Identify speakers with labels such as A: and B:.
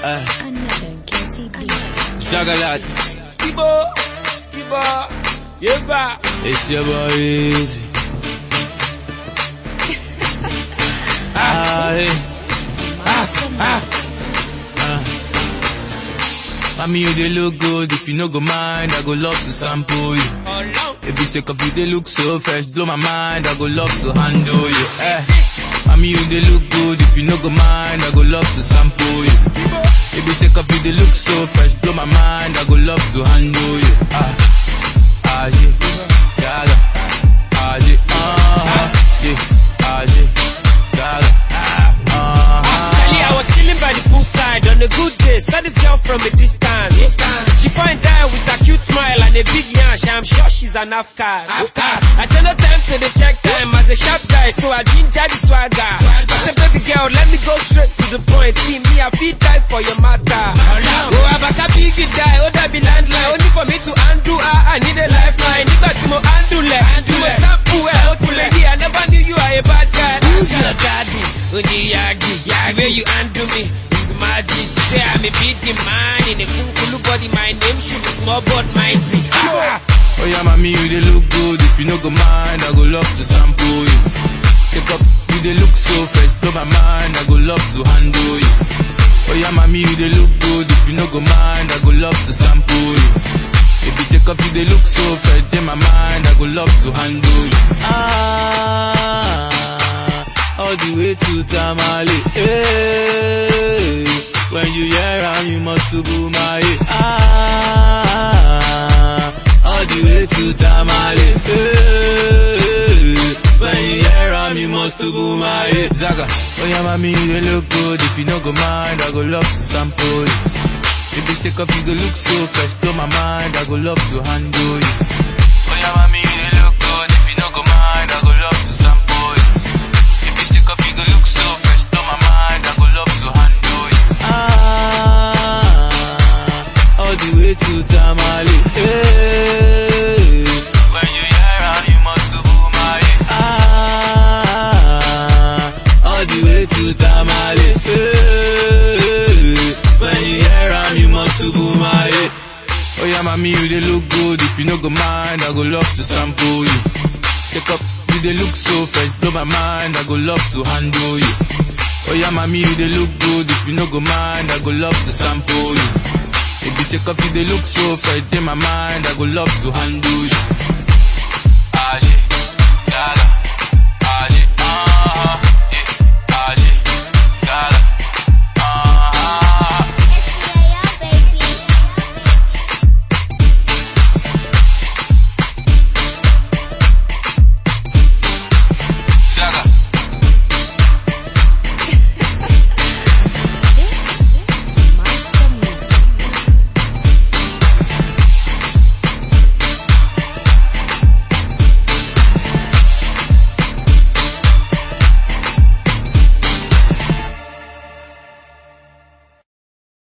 A: Uh. Shagalat,
B: Skibo, Skibo, Yeba.
A: it's your boy Easy. ah, eh,
C: Ah,
A: Mommy, you they look good. If you no go mind, I go love to sample you. If you take off, you they look so fresh. Blow my mind, I go love to handle you. Eh. Mommy, you they look good. If you no go mind, I go love to sample you. If you look so fresh. Blow my mind, I go love to handle you. Ah, ah, yeah, yeah. ah, yeah, ah, yeah, ah, yeah, yeah, ah,
B: Actually, I was chilling by the poolside on a good day. Saw this girl from a distance. She find out with a cute smile and a big yash. I'm sure she's an Afghan. I said no time to the check time as a sharp guy, so I ginger the swagger. I said, baby girl, let me go straight the point. See me, I feel die for your matter. Oh, I'm a big die, oh, that be landline. Only for me to undo her, I need a lifeline. Nígbà tí mo undo lẹ̀, tí mo sample ẹ̀, ó ti lè. I never knew you are a bad guy. Who's your daddy? Onyiyagi, the way you undo me is magic. She say I'm a big man in a kulu body. My name should be small but mighty. Ah,
A: Oh yeah, mommy, you they look good. If you no go mind, I go love to sample you. Take up, you look so fresh. Blow my mind, I go love to handle you. Oh yeah, mommy, you they look good. If you no go mind, I go love to sample you. You take off, you they look so fresh. In my mind, I go love to handle you. Ah, all the way to Tamale. Hey, when you hear am, you must to my Ah, to Zaga, oh yeah, mommy, you they look good. If you no go mind, I go love to sample you. If you take off, you go look so fresh. Blow my mind, I go love to handle you. Oh yeah, mommy, you they look good. If you no go mind, I go love to sample you. If you take off, you go look so fresh. Blow my mind, I go love to handle you. Ah, all the way to Tamale. Hey, Mommy, you they look good. If you no go mind, I go love to sample you. Take up, you they look so fresh. Blow my mind, I go love to handle you. Oh yeah, mommy, you they look good. If you no go mind, I go love to sample you. If you take off, you they look so fresh. In my mind, I go love to handle you.